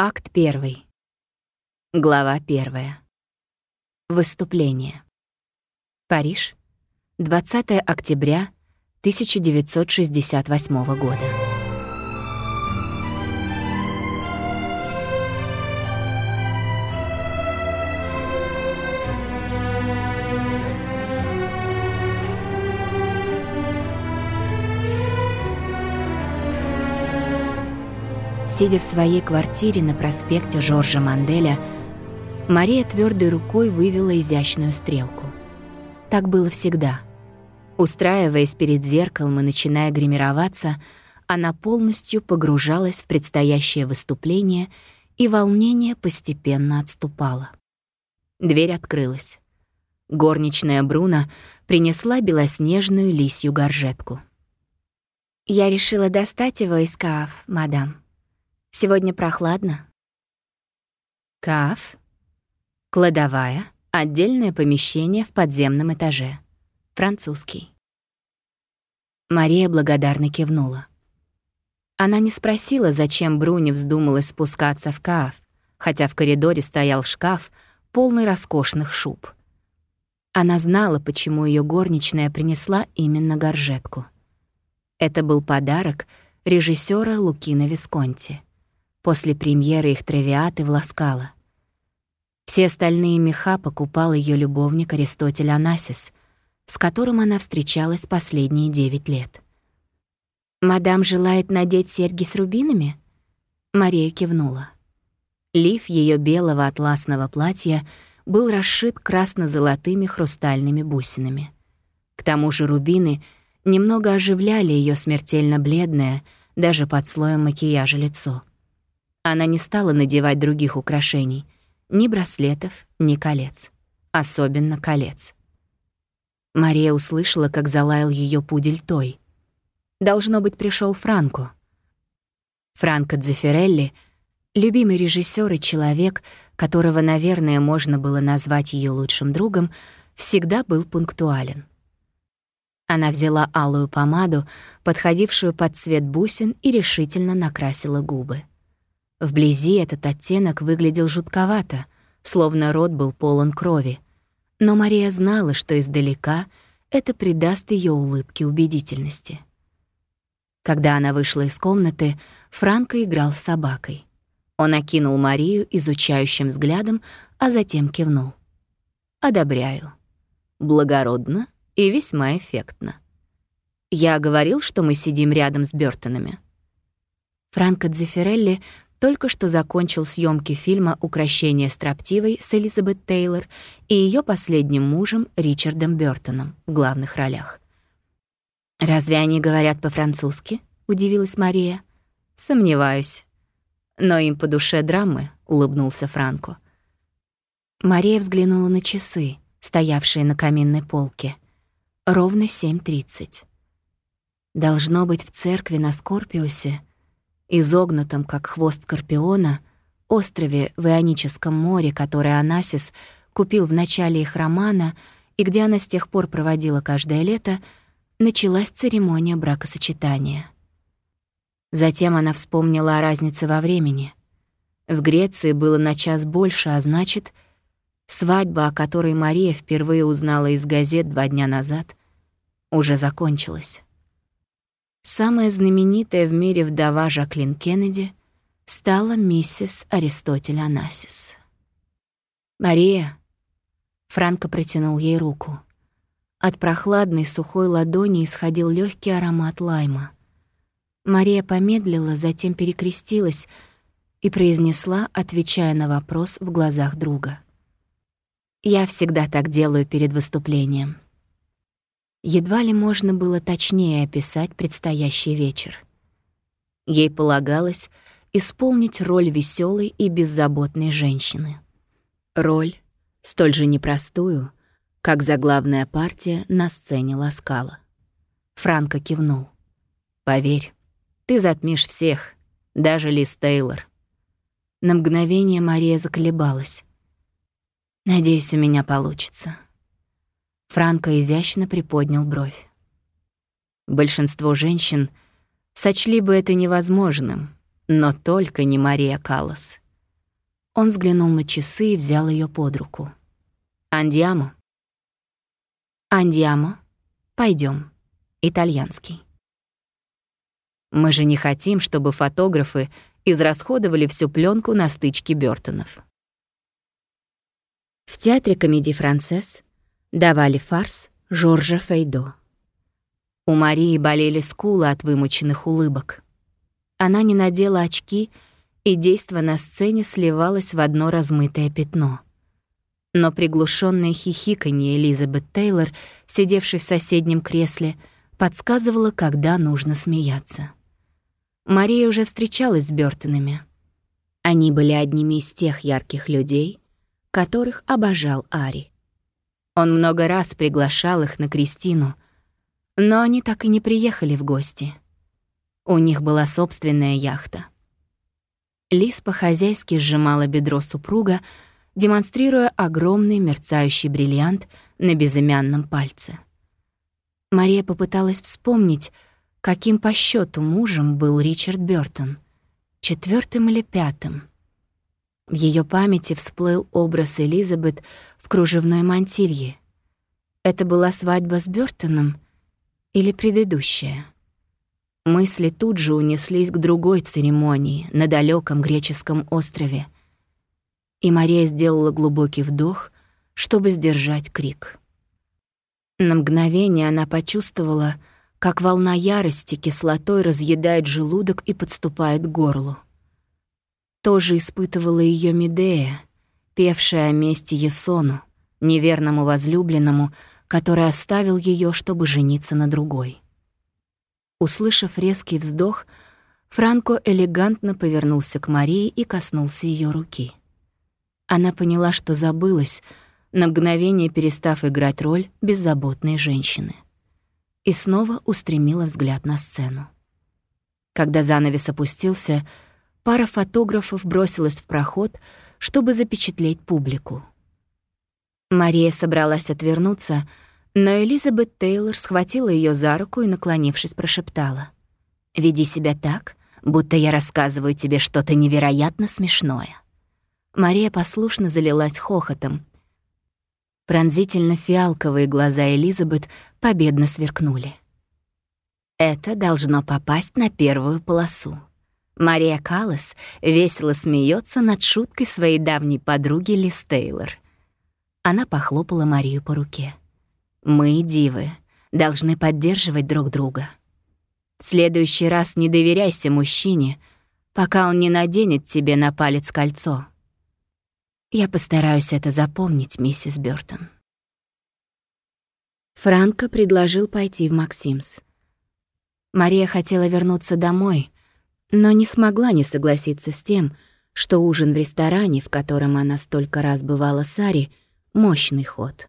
Акт первый. Глава первая. Выступление. Париж. 20 октября 1968 года. Сидя в своей квартире на проспекте Жоржа Манделя, Мария твердой рукой вывела изящную стрелку. Так было всегда. Устраиваясь перед зеркалом и начиная гримироваться, она полностью погружалась в предстоящее выступление, и волнение постепенно отступало. Дверь открылась. Горничная Бруно принесла белоснежную лисью горжетку. «Я решила достать его из каф, мадам», Сегодня прохладно. Каф. Кладовая. Отдельное помещение в подземном этаже. Французский. Мария благодарно кивнула. Она не спросила, зачем Бруни вздумалась спускаться в Каф, хотя в коридоре стоял шкаф, полный роскошных шуб. Она знала, почему ее горничная принесла именно горжетку. Это был подарок режиссера Лукина Висконти — после премьеры их травиаты в Ласкало. Все остальные меха покупал ее любовник Аристотель Анасис, с которым она встречалась последние девять лет. «Мадам желает надеть серьги с рубинами?» Мария кивнула. Лиф ее белого атласного платья был расшит красно-золотыми хрустальными бусинами. К тому же рубины немного оживляли ее смертельно бледное, даже под слоем макияжа лицо. Она не стала надевать других украшений, ни браслетов, ни колец. Особенно колец. Мария услышала, как залаял ее пудель Той. Должно быть, пришел Франко. Франко Дзефирелли — любимый режиссер и человек, которого, наверное, можно было назвать ее лучшим другом, всегда был пунктуален. Она взяла алую помаду, подходившую под цвет бусин, и решительно накрасила губы. Вблизи этот оттенок выглядел жутковато, словно рот был полон крови. Но Мария знала, что издалека это придаст ее улыбке убедительности. Когда она вышла из комнаты, Франко играл с собакой. Он окинул Марию изучающим взглядом, а затем кивнул. «Одобряю. Благородно и весьма эффектно. Я говорил, что мы сидим рядом с Бёртонами». Франко Дзефирелли только что закончил съемки фильма «Укращение строптивой» с Элизабет Тейлор и ее последним мужем Ричардом Бёртоном в главных ролях. «Разве они говорят по-французски?» — удивилась Мария. «Сомневаюсь. Но им по душе драмы», — улыбнулся Франко. Мария взглянула на часы, стоявшие на каминной полке. Ровно 7.30. Должно быть, в церкви на Скорпиусе — изогнутом, как хвост Скорпиона, острове в Ионическом море, который Анасис купил в начале их романа и где она с тех пор проводила каждое лето, началась церемония бракосочетания. Затем она вспомнила о разнице во времени. В Греции было на час больше, а значит, свадьба, о которой Мария впервые узнала из газет два дня назад, уже закончилась. Самая знаменитая в мире вдова Жаклин Кеннеди стала миссис Аристотель Анасис. «Мария», — Франко протянул ей руку. От прохладной сухой ладони исходил легкий аромат лайма. Мария помедлила, затем перекрестилась и произнесла, отвечая на вопрос в глазах друга. «Я всегда так делаю перед выступлением». Едва ли можно было точнее описать предстоящий вечер. Ей полагалось исполнить роль веселой и беззаботной женщины. Роль, столь же непростую, как заглавная партия на сцене Ласкала. Франко кивнул. «Поверь, ты затмишь всех, даже Лиз Тейлор». На мгновение Мария заколебалась. «Надеюсь, у меня получится». Франко изящно приподнял бровь. Большинство женщин сочли бы это невозможным, но только не Мария Каллас. Он взглянул на часы и взял ее под руку. «Андиамо». «Андиамо. Пойдем. Итальянский». Мы же не хотим, чтобы фотографы израсходовали всю пленку на стычке Бёртонов. В театре комедии «Францесс» давали фарс Жоржа Фейдо. У Марии болели скулы от вымученных улыбок. Она не надела очки, и действо на сцене сливалось в одно размытое пятно. Но приглушенное хихиканье Элизабет Тейлор, сидевшей в соседнем кресле, подсказывало, когда нужно смеяться. Мария уже встречалась с Бёртонами. Они были одними из тех ярких людей, которых обожал Ари. Он много раз приглашал их на Кристину, но они так и не приехали в гости. У них была собственная яхта. Лис по-хозяйски сжимала бедро супруга, демонстрируя огромный мерцающий бриллиант на безымянном пальце. Мария попыталась вспомнить, каким по счету мужем был Ричард Бёртон, четвертым или пятым. В ее памяти всплыл образ Элизабет в кружевной мантилье. Это была свадьба с Бёртоном или предыдущая? Мысли тут же унеслись к другой церемонии на далеком греческом острове. И Мария сделала глубокий вдох, чтобы сдержать крик. На мгновение она почувствовала, как волна ярости кислотой разъедает желудок и подступает к горлу тоже испытывала ее Медея, певшая о мести Есону, неверному возлюбленному, который оставил ее, чтобы жениться на другой. Услышав резкий вздох, Франко элегантно повернулся к Марии и коснулся ее руки. Она поняла, что забылась, на мгновение перестав играть роль беззаботной женщины. И снова устремила взгляд на сцену. Когда занавес опустился, пара фотографов бросилась в проход, чтобы запечатлеть публику. Мария собралась отвернуться, но Элизабет Тейлор схватила ее за руку и, наклонившись, прошептала. «Веди себя так, будто я рассказываю тебе что-то невероятно смешное». Мария послушно залилась хохотом. Пронзительно-фиалковые глаза Элизабет победно сверкнули. «Это должно попасть на первую полосу. Мария Каллас весело смеется над шуткой своей давней подруги Лиз Тейлор. Она похлопала Марию по руке. «Мы, дивы, должны поддерживать друг друга. В следующий раз не доверяйся мужчине, пока он не наденет тебе на палец кольцо. Я постараюсь это запомнить, миссис Бёртон». Франко предложил пойти в Максимс. Мария хотела вернуться домой — но не смогла не согласиться с тем, что ужин в ресторане, в котором она столько раз бывала с Ари, мощный ход.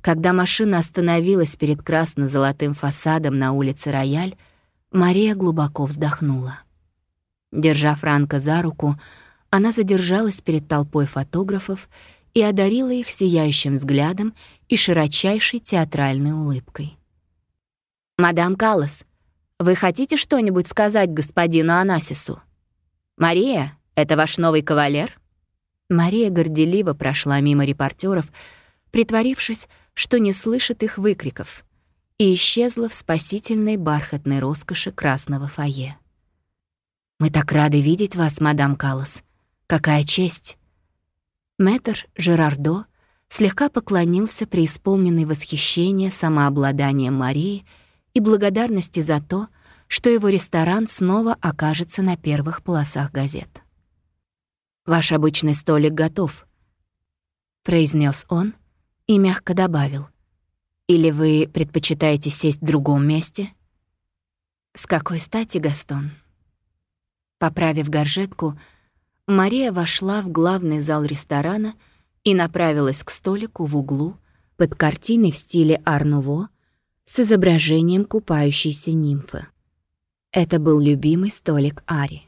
Когда машина остановилась перед красно-золотым фасадом на улице Рояль, Мария глубоко вздохнула. Держа Франка за руку, она задержалась перед толпой фотографов и одарила их сияющим взглядом и широчайшей театральной улыбкой. «Мадам Каллас, вы хотите что-нибудь сказать господину Анасису? Мария, это ваш новый кавалер? Мария горделиво прошла мимо репортеров, притворившись, что не слышит их выкриков, и исчезла в спасительной бархатной роскоши красного фойе. «Мы так рады видеть вас, мадам Каллас. Какая честь!» Мэтр Жерардо слегка поклонился при исполненной восхищения самообладанием Марии и благодарности за то, что его ресторан снова окажется на первых полосах газет. «Ваш обычный столик готов», — произнес он и мягко добавил. «Или вы предпочитаете сесть в другом месте?» «С какой стати, Гастон?» Поправив горжетку, Мария вошла в главный зал ресторана и направилась к столику в углу под картиной в стиле Арнуво с изображением купающейся нимфы. Это был любимый столик Ари.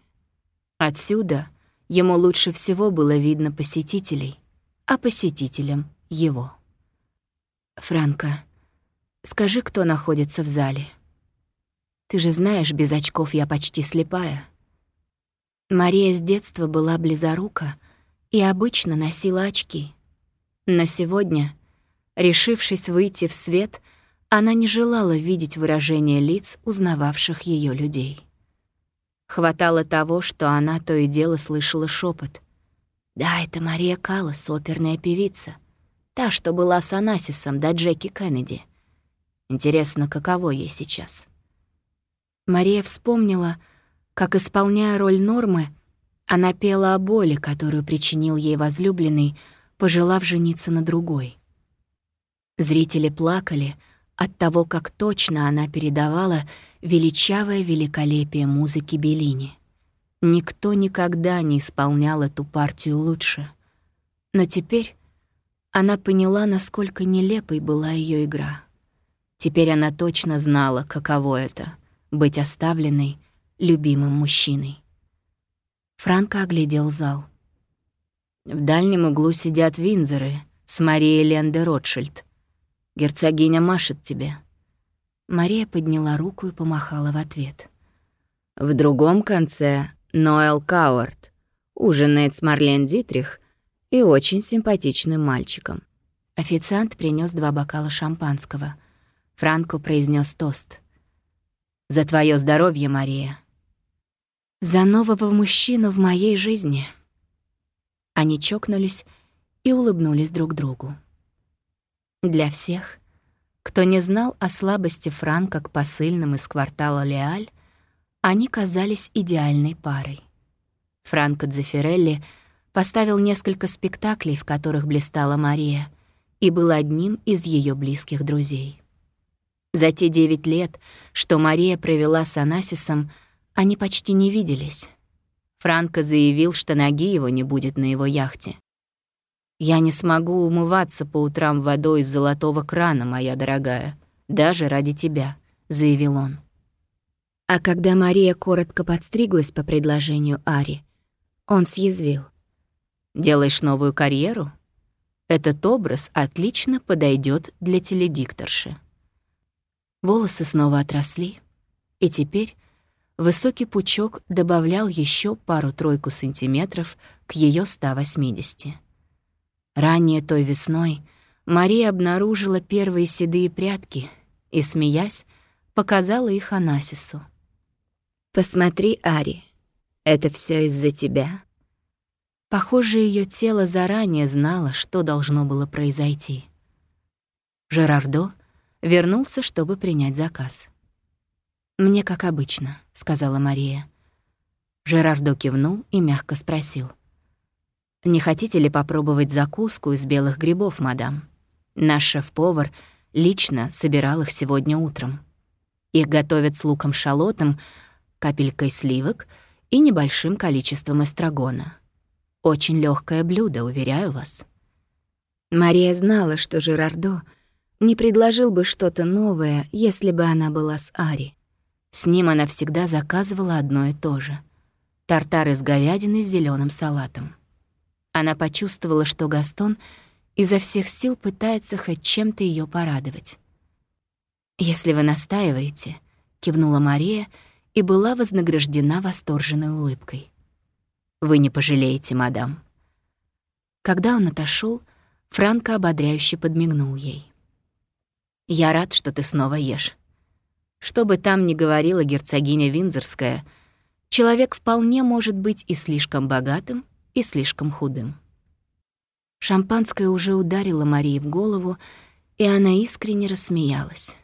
Отсюда ему лучше всего было видно посетителей, а посетителям — его. «Франко, скажи, кто находится в зале. Ты же знаешь, без очков я почти слепая». Мария с детства была близорука и обычно носила очки. Но сегодня, решившись выйти в свет, она не желала видеть выражение лиц узнававших ее людей. Хватало того, что она то и дело слышала шепот. «Да, это Мария Каллас, оперная певица. Та, что была с Анасисом до Джеки Кеннеди. Интересно, каково ей сейчас?» Мария вспомнила, как, исполняя роль Нормы, она пела о боли, которую причинил ей возлюбленный, пожелав жениться на другой. Зрители плакали от того, как точно она передавала величавое великолепие музыки Беллини. Никто никогда не исполнял эту партию лучше. Но теперь она поняла, насколько нелепой была ее игра. Теперь она точно знала, каково это — быть оставленной любимым мужчиной. Франко оглядел зал. В дальнем углу сидят Винзоры с Марией Ленде Ротшильд. Герцогиня машет тебе. Мария подняла руку и помахала в ответ. В другом конце Ноэл Кауарт ужинает с Марлен Дитрих и очень симпатичным мальчиком. Официант принес два бокала шампанского. Франко произнес тост. «За твое здоровье, Мария!» за нового мужчину в моей жизни. Они чокнулись и улыбнулись друг другу. Для всех, кто не знал о слабости Франка к посыльным из квартала Леаль, они казались идеальной парой. Франко Дзефирелли поставил несколько спектаклей, в которых блистала Мария, и был одним из ее близких друзей. За те девять лет, что Мария провела с Анасисом, они почти не виделись. Франко заявил, что ноги его не будет на его яхте. «Я не смогу умываться по утрам водой из золотого крана, моя дорогая, даже ради тебя», — заявил он. А когда Мария коротко подстриглась по предложению Ари, он съязвил. «Делаешь новую карьеру? Этот образ отлично подойдет для теледикторши». Волосы снова отросли, и теперь Высокий пучок добавлял еще пару-тройку сантиметров к ее 180. Ранее той весной Мария обнаружила первые седые прядки и, смеясь, показала их Анасису. «Посмотри, Ари, это все из-за тебя». Похоже, ее тело заранее знало, что должно было произойти. Жерардо вернулся, чтобы принять заказ. «Мне как обычно», — сказала Мария. Жерардо кивнул и мягко спросил. «Не хотите ли попробовать закуску из белых грибов, мадам? Наш шеф-повар лично собирал их сегодня утром. Их готовят с луком-шалотом, капелькой сливок и небольшим количеством эстрагона. Очень легкое блюдо, уверяю вас». Мария знала, что Жерардо не предложил бы что-то новое, если бы она была с Ари. С ним она всегда заказывала одно и то же — тартар из говядины с зеленым салатом. Она почувствовала, что Гастон изо всех сил пытается хоть чем-то ее порадовать. «Если вы настаиваете», — кивнула Мария и была вознаграждена восторженной улыбкой. «Вы не пожалеете, мадам». Когда он отошел, Франко ободряюще подмигнул ей. «Я рад, что ты снова ешь. Что бы там ни говорила герцогиня Винзорская, человек вполне может быть и слишком богатым, и слишком худым. Шампанское уже ударило Марии в голову, и она искренне рассмеялась.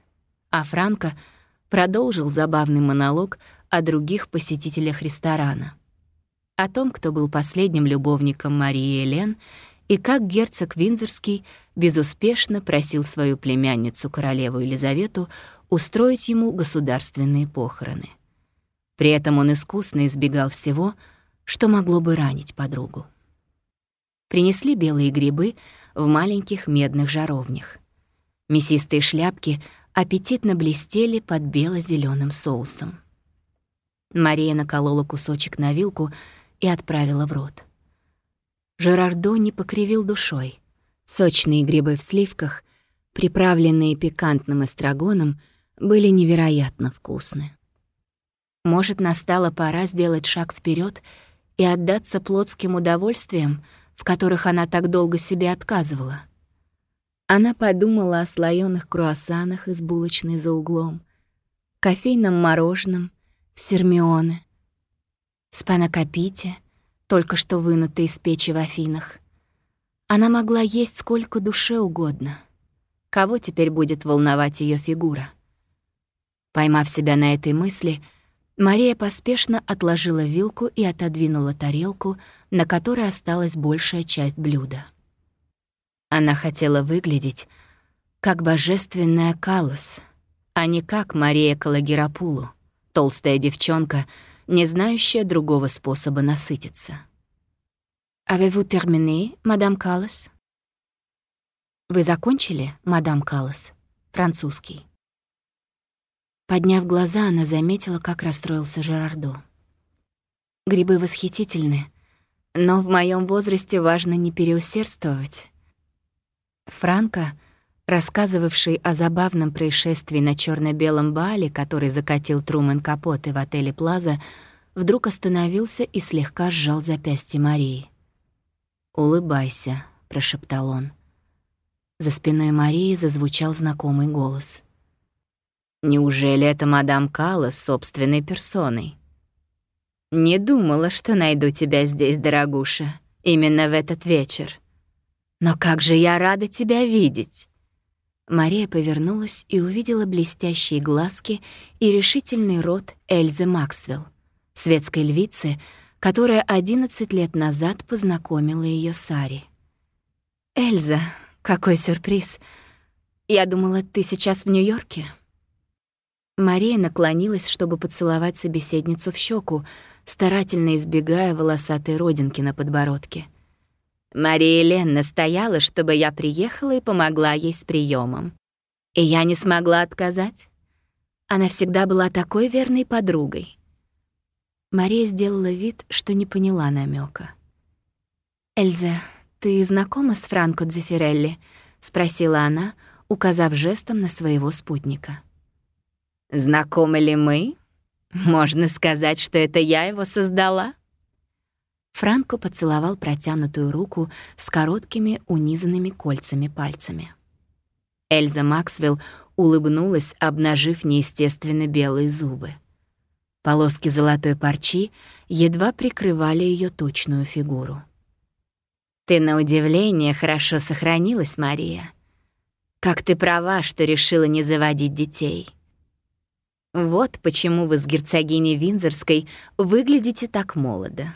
А Франко продолжил забавный монолог о других посетителях ресторана. О том, кто был последним любовником Марии Элен, и как герцог Винзорский безуспешно просил свою племянницу, королеву Елизавету, устроить ему государственные похороны. При этом он искусно избегал всего, что могло бы ранить подругу. Принесли белые грибы в маленьких медных жаровнях. Мясистые шляпки аппетитно блестели под бело зеленым соусом. Мария наколола кусочек на вилку и отправила в рот. Жерардо не покривил душой. Сочные грибы в сливках, приправленные пикантным эстрагоном — были невероятно вкусны. Может, настала пора сделать шаг вперед и отдаться плотским удовольствиям, в которых она так долго себе отказывала. Она подумала о слоёных круассанах из булочной за углом, кофейном мороженом в Сермионе, спанакопите, только что вынутой из печи в Афинах. Она могла есть сколько душе угодно. Кого теперь будет волновать ее фигура? Поймав себя на этой мысли, Мария поспешно отложила вилку и отодвинула тарелку, на которой осталась большая часть блюда. Она хотела выглядеть как божественная Калос, а не как Мария Калагерапулу, толстая девчонка, не знающая другого способа насытиться. «Avez-vous terminé, мадам Каллас?» «Вы закончили, мадам Каллас?» Французский. Подняв глаза, она заметила, как расстроился Жерардо. «Грибы восхитительны, но в моем возрасте важно не переусердствовать. Франко, рассказывавший о забавном происшествии на черно белом бале, который закатил Трумэн Капоте в отеле «Плаза», вдруг остановился и слегка сжал запястье Марии. «Улыбайся», — прошептал он. За спиной Марии зазвучал знакомый голос. «Неужели это мадам Калла с собственной персоной?» «Не думала, что найду тебя здесь, дорогуша, именно в этот вечер. Но как же я рада тебя видеть!» Мария повернулась и увидела блестящие глазки и решительный рот Эльзы Максвелл, светской львицы, которая 11 лет назад познакомила ее с Ари. «Эльза, какой сюрприз! Я думала, ты сейчас в Нью-Йорке?» Мария наклонилась, чтобы поцеловать собеседницу в щеку, старательно избегая волосатой родинки на подбородке — Мария Лен настояла, чтобы я приехала и помогла ей с приемом. И я не смогла отказать. Она всегда была такой верной подругой. Мария сделала вид, что не поняла намека. «Эльза, ты знакома с Франко Дзефирелли?» — спросила она, указав жестом на своего спутника. «Знакомы ли мы? Можно сказать, что это я его создала?» Франко поцеловал протянутую руку с короткими унизанными кольцами пальцами. Эльза Максвелл улыбнулась, обнажив неестественно белые зубы. Полоски золотой парчи едва прикрывали ее точную фигуру. «Ты на удивление хорошо сохранилась, Мария. Как ты права, что решила не заводить детей. Вот почему вы с герцогиней Винзорской выглядите так молодо».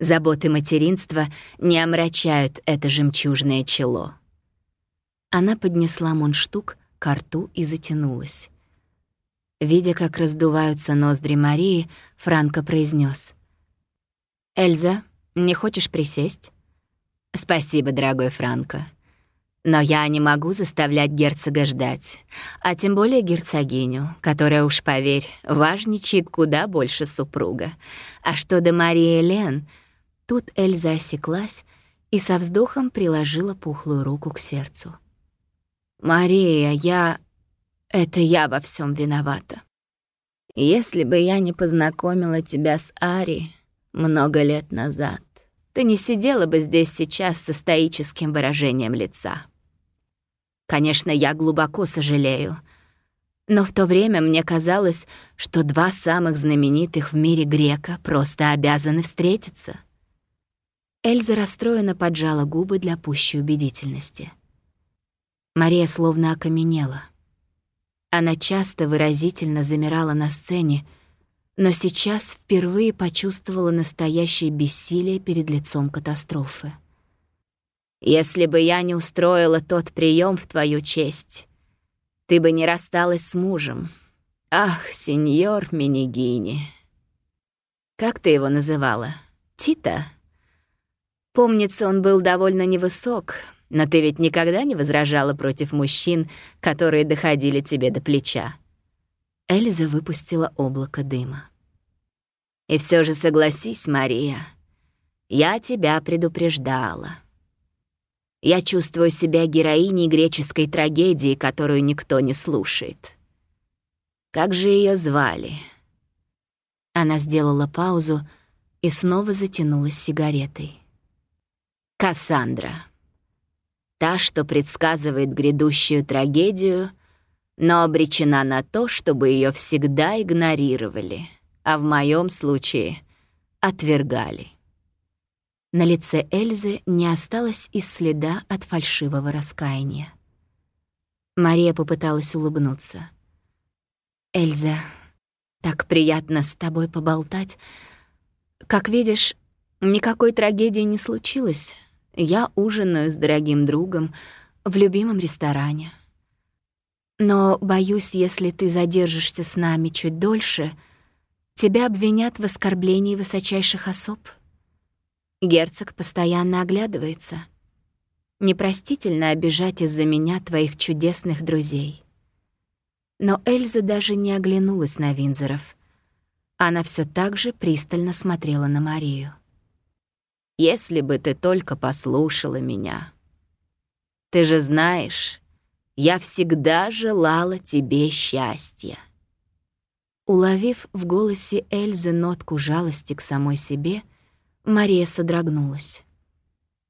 Заботы материнства не омрачают это жемчужное чело. Она поднесла мундштук к рту и затянулась. Видя, как раздуваются ноздри Марии, Франко произнес: «Эльза, не хочешь присесть?» «Спасибо, дорогой Франко. Но я не могу заставлять герцога ждать, а тем более герцогиню, которая, уж поверь, важничает куда больше супруга. А что до Марии Лен, Тут Эльза осеклась и со вздохом приложила пухлую руку к сердцу. «Мария, я... Это я во всем виновата. Если бы я не познакомила тебя с Ари много лет назад, ты не сидела бы здесь сейчас со стоическим выражением лица. Конечно, я глубоко сожалею, но в то время мне казалось, что два самых знаменитых в мире грека просто обязаны встретиться — Эльза расстроенно поджала губы для пущей убедительности. Мария словно окаменела. Она часто выразительно замирала на сцене, но сейчас впервые почувствовала настоящее бессилие перед лицом катастрофы. «Если бы я не устроила тот прием в твою честь, ты бы не рассталась с мужем. Ах, сеньор Минигини!» «Как ты его называла? Тита?» Помнится, он был довольно невысок, но ты ведь никогда не возражала против мужчин, которые доходили тебе до плеча. Эльза выпустила облако дыма. И все же согласись, Мария, я тебя предупреждала. Я чувствую себя героиней греческой трагедии, которую никто не слушает. Как же ее звали? Она сделала паузу и снова затянулась сигаретой. Кассандра. Та, что предсказывает грядущую трагедию, но обречена на то, чтобы ее всегда игнорировали, а в моем случае отвергали. На лице Эльзы не осталось и следа от фальшивого раскаяния. Мария попыталась улыбнуться. «Эльза, так приятно с тобой поболтать. Как видишь, никакой трагедии не случилось. Я ужинаю с дорогим другом в любимом ресторане. Но, боюсь, если ты задержишься с нами чуть дольше, тебя обвинят в оскорблении высочайших особ. Герцог постоянно оглядывается. Непростительно обижать из-за меня твоих чудесных друзей. Но Эльза даже не оглянулась на Винзоров. Она все так же пристально смотрела на Марию. «Если бы ты только послушала меня. Ты же знаешь, я всегда желала тебе счастья». Уловив в голосе Эльзы нотку жалости к самой себе, Мария содрогнулась.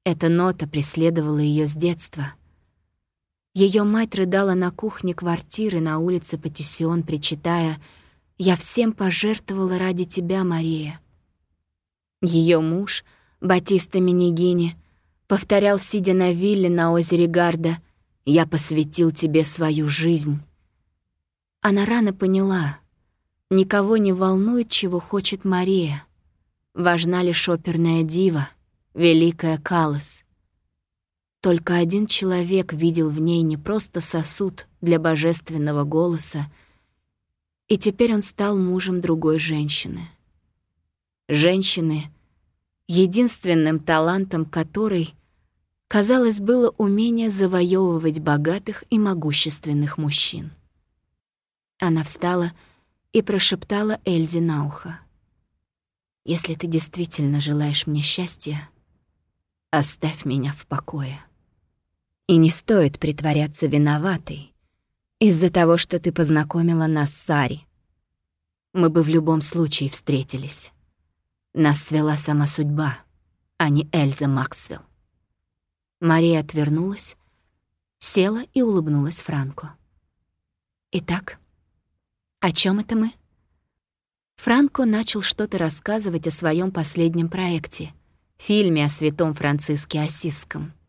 Эта нота преследовала ее с детства — ее мать рыдала на кухне квартиры на улице Патиссион, причитая «Я всем пожертвовала ради тебя, Мария». Ее муж, Батиста Минигини, повторял, сидя на вилле на озере Гарда, «Я посвятил тебе свою жизнь». Она рано поняла, никого не волнует, чего хочет Мария. Важна лишь оперная дива, великая Калос — только один человек видел в ней не просто сосуд для божественного голоса, и теперь он стал мужем другой женщины. Женщины, единственным талантом которой, казалось, было умение завоевывать богатых и могущественных мужчин. Она встала и прошептала Эльзе на ухо. «Если ты действительно желаешь мне счастья, оставь меня в покое». И не стоит притворяться виноватой из-за того, что ты познакомила нас с Сари. Мы бы в любом случае встретились. Нас свела сама судьба, а не Эльза Максвелл. Мария отвернулась, села и улыбнулась Франко. «Итак, о чем это мы?» Франко начал что-то рассказывать о своем последнем проекте — фильме о святом Франциске Осиском —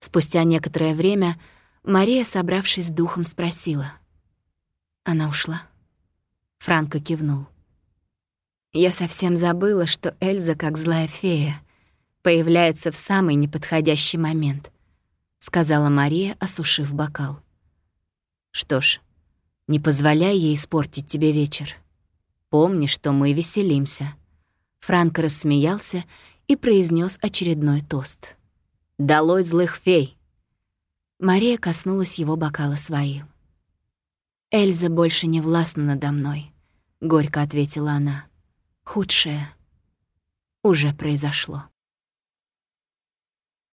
Спустя некоторое время Мария, собравшись духом, спросила. «Она ушла?» Франко кивнул. «Я совсем забыла, что Эльза, как злая фея, появляется в самый неподходящий момент», — сказала Мария, осушив бокал. «Что ж, не позволяй ей испортить тебе вечер. Помни, что мы веселимся». Франко рассмеялся и произнес очередной тост. Долой злых фей!» Мария коснулась его бокала своим. «Эльза больше не властна надо мной», — горько ответила она. «Худшее уже произошло».